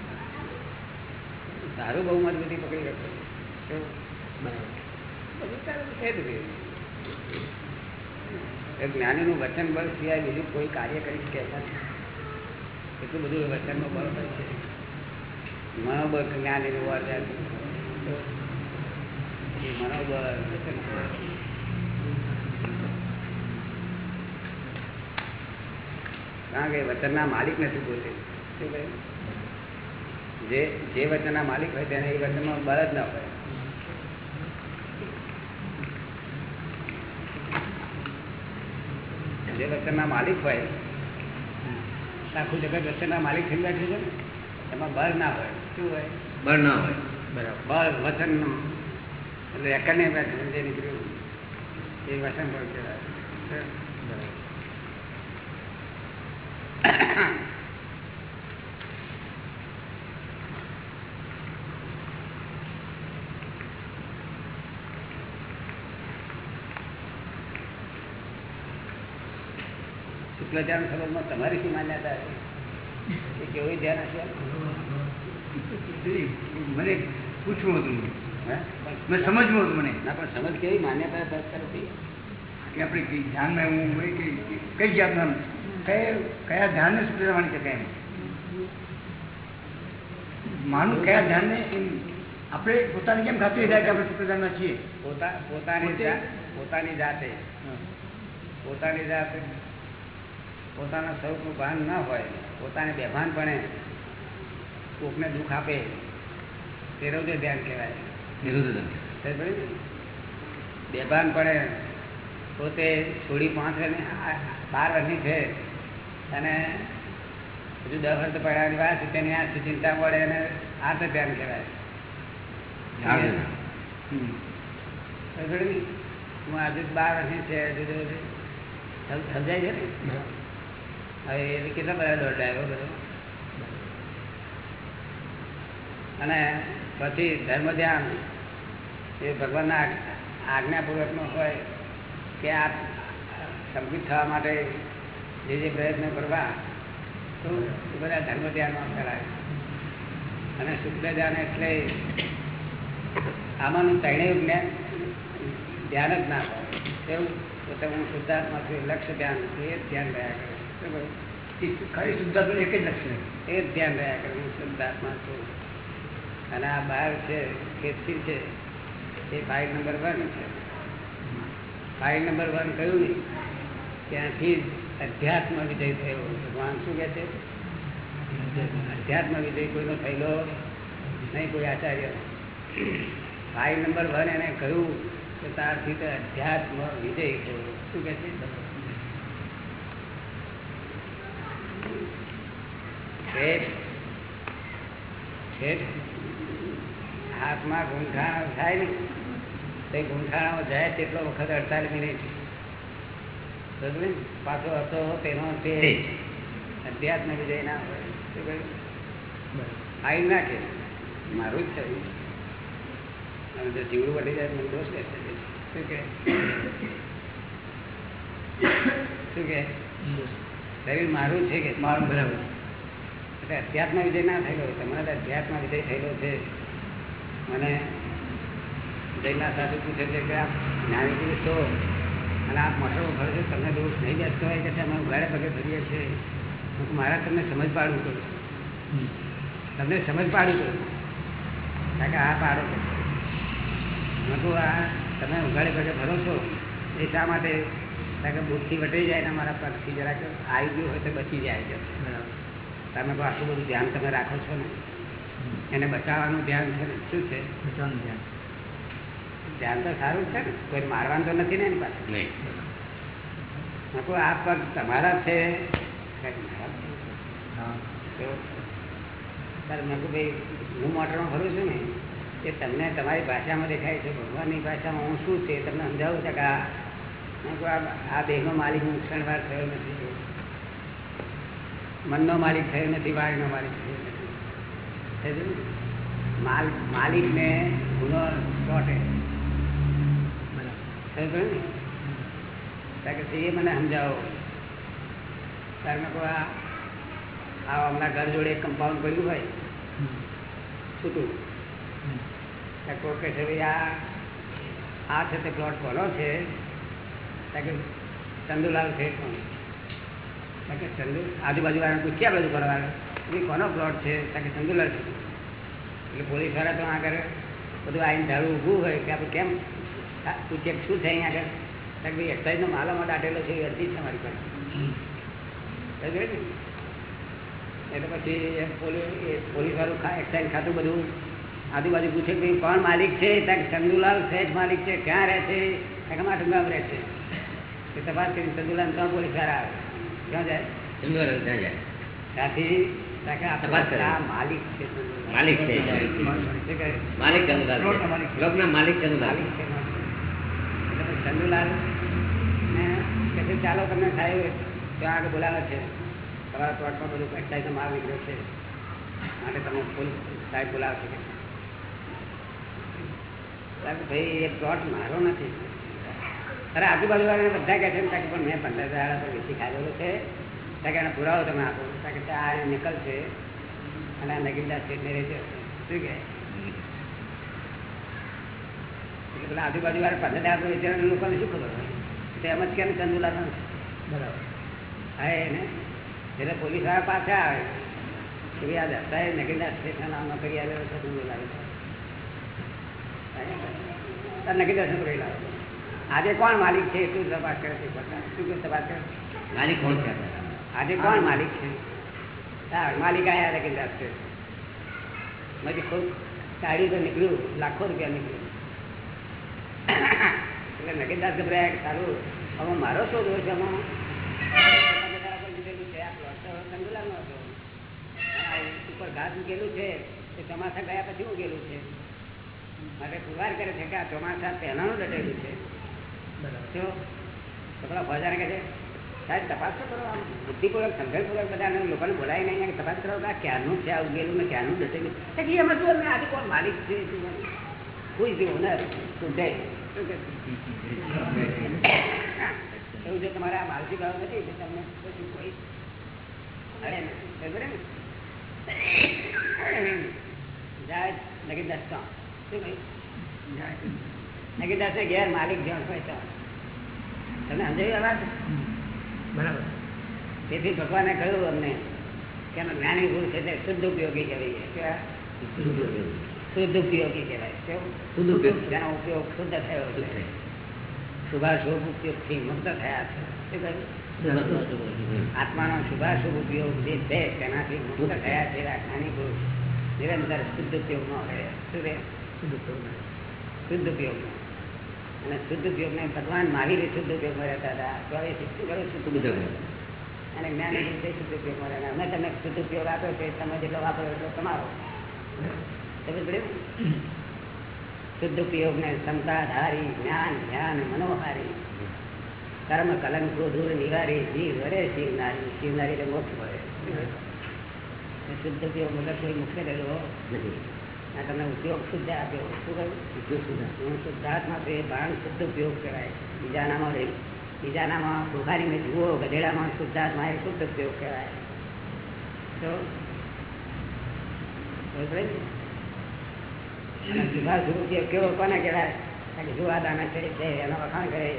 તારું બહુ મજબૂતી પકડી રાખે? બરાબર. બધું તારું છે જ્ઞાનીનું વચન બળ સિવાય બીજું કોઈ કાર્ય કરી શકે નથી. એટલું બધું વચનનું બળ હોય છે. મનોબળ જ્ઞાનીનું છે. એ મનોબળ વચન કારણ કે વચનના માલિક નથી કહ્યું? જે જે વચનના માલિક હોય તેને એ વચનમાં બળ જ ના હોય. જે વચનના માલિક હોય આખું જગત વચનના માલિક થઈ બેઠું છે એમાં બળ ના હોય. શું હોય? બળ ના હોય. બરાબર. બળ વચન એટલે એકને બેઠું જે નીકળ્યું. એ વચન બળ કહેવાય. બરાબર શુક્લાચાર્ય સંબંધમાં તમારી શું માન્યતા છે? એ કેવું ધ્યાન હશે? મને પૂછવું હતું. હે? મેં સમજવું હતું મને. ના પણ સમજ કેવી? માન્યતા તરફથી કે આપણે કઈ ધ્યાનમાં એવું હોય કે કઈ જાતના કયા કયા ધ્યાનને સુધારવાની છે એમ માનું કયા ધ્યાનને એમ? આપણે પોતાને કેમ ખાતરી થાય કે આપણે શુક્રધામના છીએ? પોતા પોતાની પોતે? જા- પોતાની જાતે. પોતાની જાત પોતાના સ્વરૂપનું ભાન ન હોય પોતાને બેભાનપણે કોકને દુઃખ આપે તે રૌદ્ર ધ્યાન કહેવાય. બેભાન પડી પોતે છોડી પાંચ બાર વર્ષની છે અને હજુ દસ વર્ષ પડ્યાની વાત છે તેની આ ચિંતા મળે અને આર્થ ધ્યાન કહેવાય. પડી? હું આજે બાર વર્ષની છે સમજાય છે ને? હવે કેટલા બધા દોડાયો બધો. અને પછી ધર્મ ધ્યાન, એ ભગવાનના આજ- આજ્ઞાપૂર્વકનો હોય કે આ સંકિત થવા માટે જે જે પ્રયત્નો કરવા, તો એ બધા ધર્મ ધ્યાનમાં કરાય. અને શુક્લ ધ્યાન એટલે આમાંનું ત્રણેય જ્ઞાન ધ્યાન જ ના હોય. એવું પોતે હું શુદ્ધાત્મા લક્ષ્ય ધ્યાન એ જ ધ્યાન રહ્યા કરે. શું કહ્યું? એ ખાલી શુદ્ધાત્માનું એક જ લક્ષણ એ જ ધ્યાન રહ્યા કરે હું શુદ્ધાત્મા છું અને આ બહાર છે ખેતી છે, એ ફાઇલ નંબર વન છે. ફાઇલ નંબર વન કહ્યું નહીં? ત્યાંથી અધ્યાત્મ વિજય થયો. ભગવાન શું કહે છે? અધ્યાત્મ વિજય કોઈનો થયેલો નહીં, કોઈ આચાર્ય. ફાઇલ નંબર વન એને કહ્યું કે તારથી તો અધ્યાત્મ વિજય થયો. શું કહે છે શેઠ શેઠ હાથમાં ગુંઠાણો થાય ને તે ગુંઠાણો જાય તેટલો વખત અડતાલીસ મિનિટ. પાછો હતો તેનો તે અધ્યાત્મ વિજય ના હોય. આવી નાખે. મારું જ થયું. અને જો જીવડું વધી જાય મને દોષ લેશે શું કે શું કે શરીર મારું છે કે મારું બરાબર એટલે અધ્યાત્મ વિજય ના થયેલો તમારે તમારે અધ્યાત્મ વિજય થયેલો છે. મને જૈના સાધુ પૂછે છે કે આપ જ્ઞાની છો અને આપ મોટો ભરો છો, તમને દોષ નહીં બેસતો હોય કે અમે ઉઘાડે પગે ફરીએ છીએ હું મારા તમને સમજ પાડવું કરું તમને સમજ પાડું કરું કારણ કે આ પાડો. મેં આ તમે ઉઘાડે પગે ભરો છો, એ શા માટે કારણ કે બુદ્ધિ વટી જાય ને મારા પગથી જરાક આવી ગયું હોય તો બચી જાય છે. તમે તો આટલું બધું ધ્યાન તમે રાખો છો ને? એને બચાવવાનું ધ્યાન છે ને? શું છે? બચાવવાનું ધ્યાન. ધ્યાન તો સારું જ છે ને? કોઈ મારવાનું તો નથી ને એની પાસે? નહીં. આ પગ તમારા જ છે. હા. મેં કહું ભાઈ હું મોટરમાં ભરું છું ને એ તમને તમારી ભાષામાં દેખાય છે ભગવાનની ભાષામાં હું શું છે? તમને સમજાવું છે કે આ આ દેહનો માલિક હું ક્ષણવાર થયો નથી. મનનો માલિક થયો નથી વાણીનો માલિક થયો નથી? માલ માલિકને ગુનો ચોટે. બરાબર કારણ કે એ મને સમજાવો. ત્યારે મેં કહું આ હમણાં ઘર જોડે કમ્પાઉન્ડ કર્યું હોય. છૂટું. કોઈ કહે છે ભાઈ આ આ છે તે પ્લોટ કોનો છે? કે ચંદુલાલ છે કોણ? કે ચંદુ આજુબાજુ વાળાને પૂછ્યા બધું કરવાનું એ કોનો પ્લોટ છે? કે ચંદુલાલ છે. એટલે પોલીસવાળા તો આગળ બધું આવીને ધારું ઊભું હોય કે આપણે કેમ? પૂછીએ શું છે અહીંયા આગળ? કારણ કે એક્સાઇઝનો માલામાં દાટેલો છે, એ અરજી છે મારી પાસે? એટલે પછી પોલીસ વાળું એક્સાઇઝ ખાતું બધું. આજુબાજુ પૂછે કે કોણ માલિક છે? ત્યાં ચંદુલાલ સહેજ માલિક છે. ક્યાં રહે છે? કે માટુંગામ રહે છે. એ તપાસ કરીને ચંદુલાલ ત્રણ પોલીસવાળા આવે. ક્યાં જાય? ચંદ્ર ત્યાં જાય. ત્યાંથી કરે. માલિક છે માલિક છે. માલિક ચંદુલાલ માલિક. ચંદુલાલ ચંદુલાલ ને ચાલો તમને સાહેબ ત્યાં આગળ બોલાવે છે. તમારા પ્લોટમાં બધું એક્સાઇઝનો માલ નીકળ્યો છે. માટે તમે ફૂલ સાહેબ બોલાવે છે ભાઈ એ પ્લોટ મારો નથી. અરે આજુબાજુ વાળાને બધા કહે છે કે પણ મેં પંદર દાડા પર વેચી ખાધેલો છે. તાકે એનો પુરાવો તમે આપો. કે આ નકલ છે અને આ નગીનદાસ છે. રહેશે શું કહે? એટલે પેલા આજુબાજુ વાળા પંદર દાડા પર વેચેલા લોકોને શું ખબર હોય? તો એમ જ કે ચંદુલાલ બરાબર. હા એને એટલે પોલીસવાળા પાસે આવે. કે ભાઈ આ દસ્તાવેજ નગીનદાસ સ્ટેશન નામનો કરી આવેલો છે ચંદુલાલ નગીનદાસ કરી લાવે. આજે કોણ માલિક છે એટલું તપાસ કરે છે શું તપાસ કરે? માલિક કોણ છે? આજે કોણ માલિક છે? માલિક આયા જાત? છે પછી ખૂબ સાડી તો નીકળ્યું લાખો રૂપિયા નીકળ્યું. એટલે નગીનદાસ ગભરાયા કે સારું હવે મારો શું દોષ છે આમાં? ઉપર ઘાસ મૂકેલું છે તે ચોમાસા ગયા પછી ઉગેલું છે. માટે પુરવાર કરે છે કે આ ચોમાસા પહેલાનું રટેલું છે. ફોજાને કહે તપાસ તો કરો આમ બુદ્ધિપૂર્વક લોકોને બોલાય નહીં કે તપાસ કરો કે આ ક્યારનું ઉગેલું ને ક્યારનું તો એમાં એમને આજે કોણ માલિક છે કોઈ છે એવું છે, તમારે આ ભાવ નથી તો તમને કોઈ અરે જાય નગીનદાસ તો શું કહ્યું? નગીનદાસ ઘેર માલિક જ્યાં હોય તો તમે સમજાવી વાત? બરાબર. તેથી ભગવાને કહ્યું અમને કે અમે જ્ઞાની ગુરુ છે તે શુદ્ધ ઉપયોગી કહેવાય. કેવા શુદ્ધ ઉપયોગી. કહેવાય. કેવું શુદ્ધ ઉપયોગ. તેનો ઉપયોગ શુદ્ધ થયો શુદ્ધ છે. શુભાશુભ ઉપયોગથી મુક્ત થયા છે. શું કહ્યું? આત્માનો શુભાશુભ ઉપયોગ જે છે તેનાથી મુક્ત થયા છે એવા જ્ઞાની ગુરુ નિરંતર શુદ્ધ ઉપયોગમાં રહે. શું રહે. શુદ્ધ ઉપયોગમાં. અને શુદ્ધ ઉપયોગને ભગવાન મહાવીર શુદ્ધ ઉપયોગમાં રહેતા હતા ત્યારે શું કરો શુદ્ધ શુદ્ધ ઉપયોગ ઉપયોગ. અને જ્ઞાની શુદ્ધ ઉપયોગમાં રહેતા અમે તમને શુદ્ધ ઉપયોગ આપ્યો છે તમે જેટલો વાપરો એટલો તમારો. સમજ પડ્યું શુદ્ધ ઉપયોગને ક્ષમતાધારી જ્ઞાન ધ્યાન મનોહારી. કર્મ કલંક ક્રોધુર નિવારી જીવ વરે શિવનારી શિવનારી મોક્ષ મળે શુદ્ધ ઉપયોગ મતલબ કોઈ મુખ્ય રહેલો નથી. તમને ઉપયોગ શુદ્ધ આપ્યો શું કહ્યું? ઉપયોગ શુદ્ધ. હું શુદ્ધાત્મા તો એ બાણ શુદ્ધ ઉપયોગ કરાય બીજા નામાં રહી. બીજા નામાં મેં જુઓ ગધેડામાં શુદ્ધાર્થમાં એ શુદ્ધ ઉપયોગ કરાય તો શુભાશુભ ઉપયોગ કેવો કોને કહેવાય? જુવા દાના છે એનો વખાણ કરે.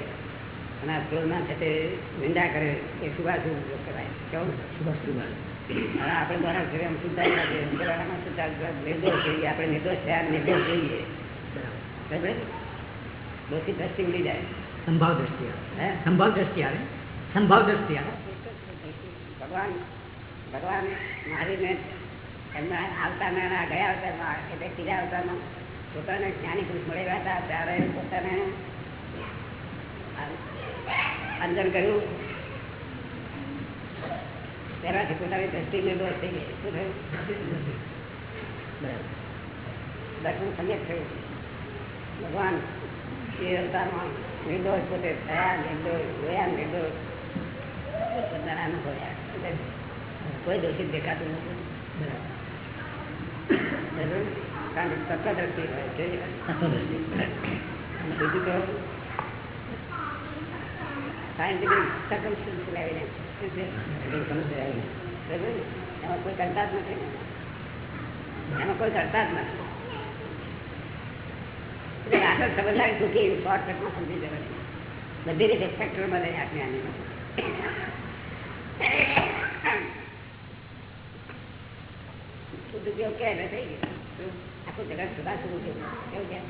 અને ચોરના છે તે નિંદા કરે. એ સુભાષ ઉપયોગ કરાય કેવું? સુભાષ સુભાષ હવે આપણે દ્વારા છે શુદ્ધાત્મા છે પેલામાં શુદ્ધાત્મા નિર્દોષ જોઈએ આપણે નિર્દોષ થયા નિર્દોષ જોઈએ. દોષી દ્રષ્ટિ ઉડી જાય. સંભાવ દ્રષ્ટિ આવે. સંભાવ દ્રષ્ટિ આવે. સંભાવ દ્રષ્ટિ આવે. ભગવાન ભગવાન મહાવીરને એમના આવતા ના ગયા અવતારમાં એટલે ત્રીજા અવતારમાં પોતાને જ્ઞાની પુરુષ મળેલા હતા ત્યારે પોતાને અંજન કર્યું. તેનાથી પોતાની દ્રષ્ટિ નિર્દોષ થઈ ગઈ શું થયું દર્શન સમ્યક થયું. ભગવાન એ અવતારમાં નિર્દોષ પોતે થયા નિર્દોષ ગયા નિર્દોષ બધાના અનુભવ્યા. કોઈ દોષિત દેખાતું નથી. કારણ કે તત્વદ્રષ્ટિ હોય છે બીજું તો સાયન્ટિફિક સર્કમસ્ટન્સ લાવીને શું છે? એમાં કોઈ કરતા બધી રીતે ફેક્ટર મળે આપણે આની શુદ્ધ ઉપયોગ કે થઈ ગયો આખું જગત સુધા ઉપયોગ કેવું છે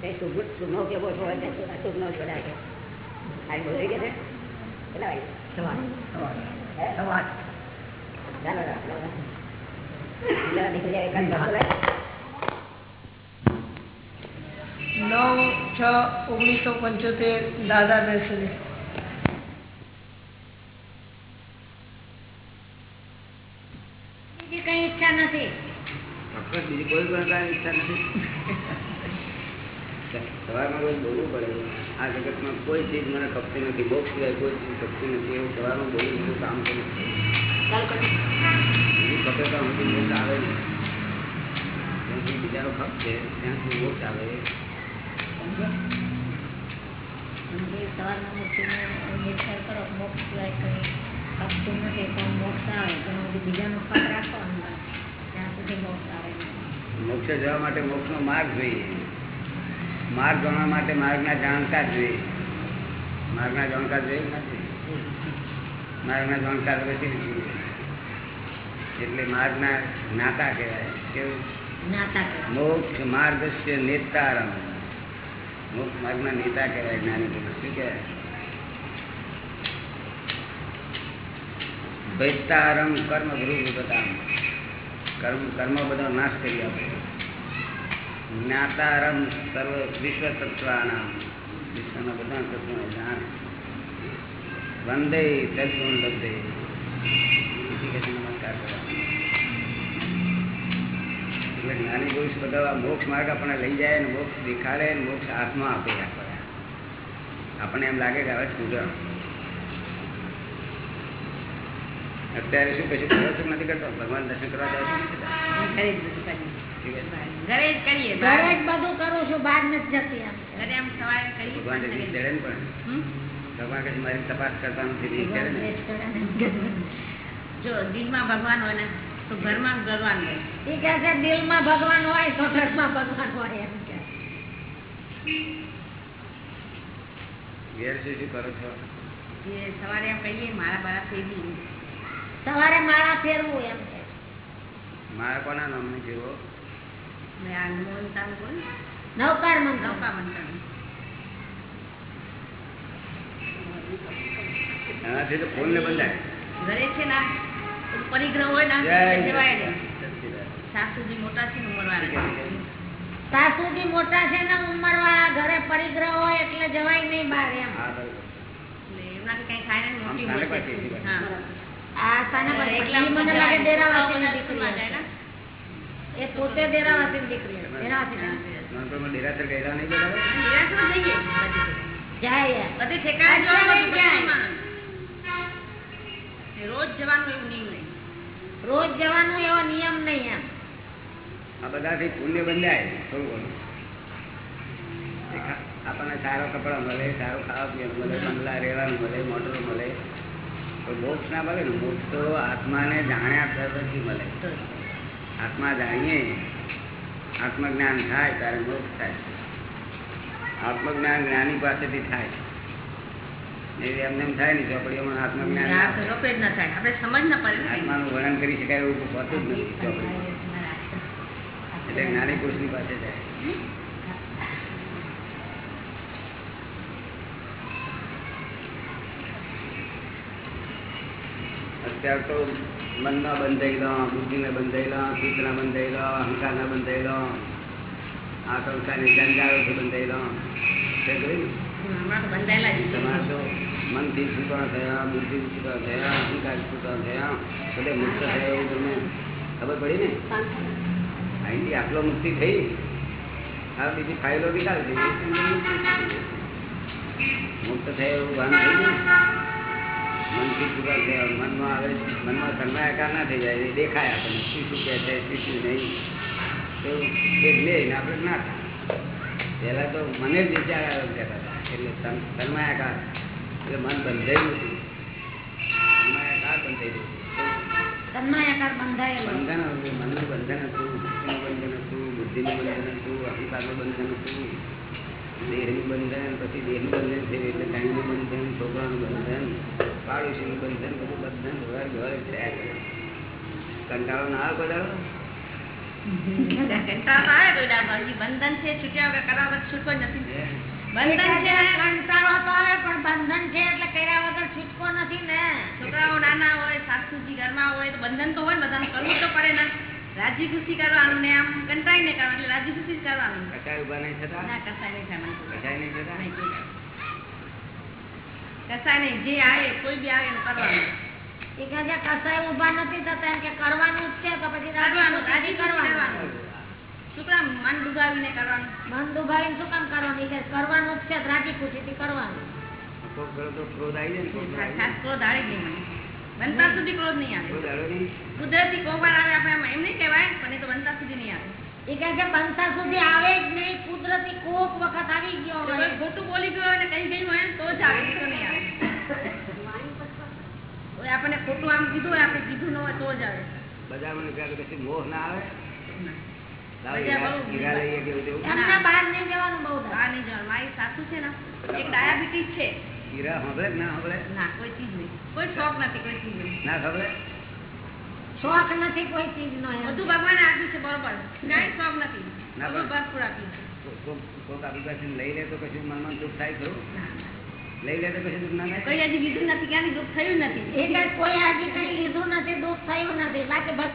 તે શુભ શુભનો ઓછો હોય નો અશુભનો છોડાય છે આ બોલી ગયા છે. નવ છ ઓગણીસો પંચોતેર દાદા દર્શને બીજી કઈ ઈચ્છા નથી. બીજી કોઈ પ્રકારની ઈચ્છા નથી. સવારમાં રોજ બોલવું પડે આ જગતમાં કોઈ ચીજ મને ખપતી નથી. બોક્સ સિવાય કોઈ ચીજ ખપતી નથી. એવું સવારમાં બોલવું બધું કામ કરું બીજું ખપે તો હમણાં મોક્ષ આવે નહીં બીજાનો ખપ છે. ત્યાં સુધી મોક્ષ આવે. સવારમાં નિર્ણય કરો મોક્ષ સિવાય કંઈ આપતું નથી પણ મોક્ષ આવે. તો સુધી બીજાનો પાક રાખો અંદર ત્યાં સુધી મોક્ષ આવે. મોક્ષે જવા માટે મોક્ષનો માર્ગ જોઈએ. માર્ગ જાણવા માટે માર્ગના જાણકાર જોઈએ માર્ગના જાણકાર જોઈએ નથી. માર્ગના જાણકાર પછી એટલે માર્ગના જ્ઞાતા કહેવાય. કેવું? મોક્ષ માર્ગ છે નેતારમ. મોક્ષ માર્ગના નેતા કહેવાય જ્ઞાની પુરુષ. શું કહેવાય? ભૈતારમ કર્મ ગુરુ બધા કર્મ કર્મ બધો નાશ કરી આપે. જ્ઞાતારમ સર્વ વિશ્વ તત્વના વિશ્વના બધા તત્વોને જ્ઞાન વંદે તત્વન લબ્ધે. નમસ્કાર એટલે જ્ઞાની પુરુષ બધા મોક્ષ માર્ગ આપણને લઈ જાય ને મોક્ષ દેખાડે ને મોક્ષ હાથમાં આપે આપણને આપણને એમ લાગે કે હવે છૂટણ અત્યારે શું કશું કરો નથી કરતો? ભગવાન દર્શન કરવા જાય? ઘરે જ કરીએ. ઘરે જ કરીએ ઘરે બહાર. જ બધું કરું છું બહાર નથી જતી આમ. ઘરે આમ સવારે કરીએ ભગવાન જગદીશ ચડે ને પણ. ભગવાન કશું મારી તપાસ કરતા નથી જો દિલમાં ભગવાન હોય ને તો ઘરમાં ભગવાન હોય. એ કહે છે દિલમાં ભગવાન હોય તો ઘરમાં ભગવાન હોય એમ કે ઘેર શું શું કરો છો? એ સવારે એમ કહીએ મારા બારા ફેરવી સવારે માળા ફેરવું એમ કે મારા કોના નામની જેવો મેં આ મોહનતાનું બોલ નવકાર મંત્ર. નૌકા મંત્ર. એનાથી તો ફોન ને બંધાય. ઘરે છે ને પરિગ્રહ હોય ને જય એટલે જવાય નહીં. સચ્ચિદાનંદ. સાસુજી મોટા છે ને ઉંમરવાળા. સાસુજી મોટા છે ને ઉંમર વાળા ઘરે પરિગ્રહ હોય એટલે જવાય નહીં બહાર એમ. એમના એમનાથી કઈ ખાય ને મોટી આમ સાને હા. આ સાના પર એકલા મને લાગે દેરાવાસીની દીકરી. એ પોતે દેરાવાસીની દીકરી હશે. દેરાવાસીની. ડેરાસર ગયેલા નહીં બધા જઈએ જાય એમ. બધી ઠેકાણે અત્યારે જવાનું બધું જાય. બધીમાં. એ રોજ જવાનું એવું નહીં રોજ જવાનું એવો નિયમ નહીં એમ આ બધાથી પુણ્ય બંધાય થોડું ઘણું આપણને સારો કપડા મળે સારું ખાવા પીવાનું મળે બંગલા રહેવાનું મળે મોટર મળે તો મોક્ષ ના મળે ને મોક્ષ તો આત્માને જાણ્યા પછી મળે આત્મા જાણીએ આત્મજ્ઞાન થાય ત્યારે મોક્ષ થાય. આત્મજ્ઞાન જ્ઞાની પાસેથી થાય. એ એમને એમ થાય ને ચોપડીઓમાં આત્મજ્ઞાન ના આ તો થાય. રોપે જ ના થાય. આપણે સમજ ના પડે. ને આત્માનું વર્ણન કરી શકાય એવું હોતું જ નથી ચોપડીમાં. એટલે જ્ઞાની પુરુષની પાસે જાય. અત્યારે તો મનમાં બંધાયેલો બુદ્ધિને બંધાયેલો ચિત્તને બંધાયેલો અહંકારને બંધાયેલો આ સંસારની જંજાળોથી બંધાયેલો. તમારે તો મનથી છૂટો થયા બુદ્ધિથી છૂટો થયા અહંકાર છૂટો થયા બધે મુક્ત થયા એવું તમને ખબર પડી ને? અહીંથી આટલો મુક્તિ થઈ. હવે બીજી ફાઇલો બી કાઢી મુક્ત થયા એવું ભાન થઈ ગયું. મનથી થયા મનમાં આવે મનમાં સન્માયાકાર ના થઈ જાય દેખાય આપણને શું શું કહે છે શું શું નહીં. તો એ લે ને આપણે ના થાય. પહેલાં તો મને જ વિચાર આવ્યો કહેતા હતા એટલે સન- સન્માયાકાર એટલે મન બંધાયું હતું. સન્માયાકાર બંધાઈ ગયું તન્માયાકાર બંધાયેલો. બંધન હતું મનનું બંધન હતું બુદ્ધિનું બંધન હતું બુદ્ધિનું બંધન હતું અહંકારનું બંધન હતું. દેહનું બંધન પછી દેહનું બંધન થયું એટલે કાંઈનું બંધન છોકરાનું બંધન. પાડોશીનું બંધન બધું બંધન ઘર ઘર થયા કંટાળો ના આવે બધાનો કંટાળો આવે તો બંધન છે છૂટ્યા વગર છૂટકો નથી. બંધન છે કંટાળો તો આવે પણ બંધન છે એટલે કર્યા વગર છૂટકો નથી ને. છોકરાઓ નાના હોય સાસુજી ઘરમાં હોય તો બંધન તો હોય ને બધાને કરવું તો પડે ને. રાજી ખુશી કરવાનું ને આમ કંટાળી ને કરવાનું એટલે રાજી ખુશી જ કરવાનું. કસાય ઊભા નહીં થતા? ના કસાય નહીં થાય મને નહીં થતા. કસાય નહીં જે આવે કોઈ બી આવે એનું કરવાનું. એ કહે છે કસાય ઊભા નથી થતા એમ કે કરવાનું જ છે તો પછી કરવાનું રાજી કરવાનું. શું કામ મન ડુબાવીને કરવાનું? મન દુભાવીને શું કામ કરવાનું? કે કરવાનું જ છે તો રાજી ખુશીથી કરવાનું. કોક ગળો તો ક્રોધ આવી નહીં બનતા સુધી ક્રોધ નહીં આવે. કુદરતી કોક વાર આવે આપણે એમ નહીં કહેવાય પણ એ તો બનતા સુધી નહીં આવે. એ બનતા સુધી આવે જ નહીં કુદરતી કોક વખત આવી ગયો જો હોય. કોઈ ખોટું બોલી ગયો હોય કઈ ગયું હોય તો જ આવે તો નહીં આવે. આપણને ખોટું આમ કીધું હોય આપણે કીધું ન હોય તો જ આવે. પછી મોહ ના બહાર નહીં જવાનું બહુ બહાર નહીં જવાનું. મારી સાસુ છે ને એક ડાયાબિટીસ છે. હીરા સાંભળે ના સાંભળે? ના કોઈ ચીજ નહીં. કોઈ શોખ નથી કોઈ ચીજ નહીં. ના ખબર શોખ નથી કોઈ ચીજ નો બધું ભગવાન આપ્યું છે બરોબર. કઈ શોખ નથી. બધું પણ- ભરપૂર આપ્યું કોક પાસે લઈ લે તો કશું મનમાં દુઃખ થાય ખરું. લઈ લે તો કશું દુઃખ ના થાય. કોઈ હજી લીધું નથી ક્યાંથી દુઃખ થયું નથી? એ કોઈ હજી કઈ લીધું નથી દુઃખ થયું નથી. બાકી બસ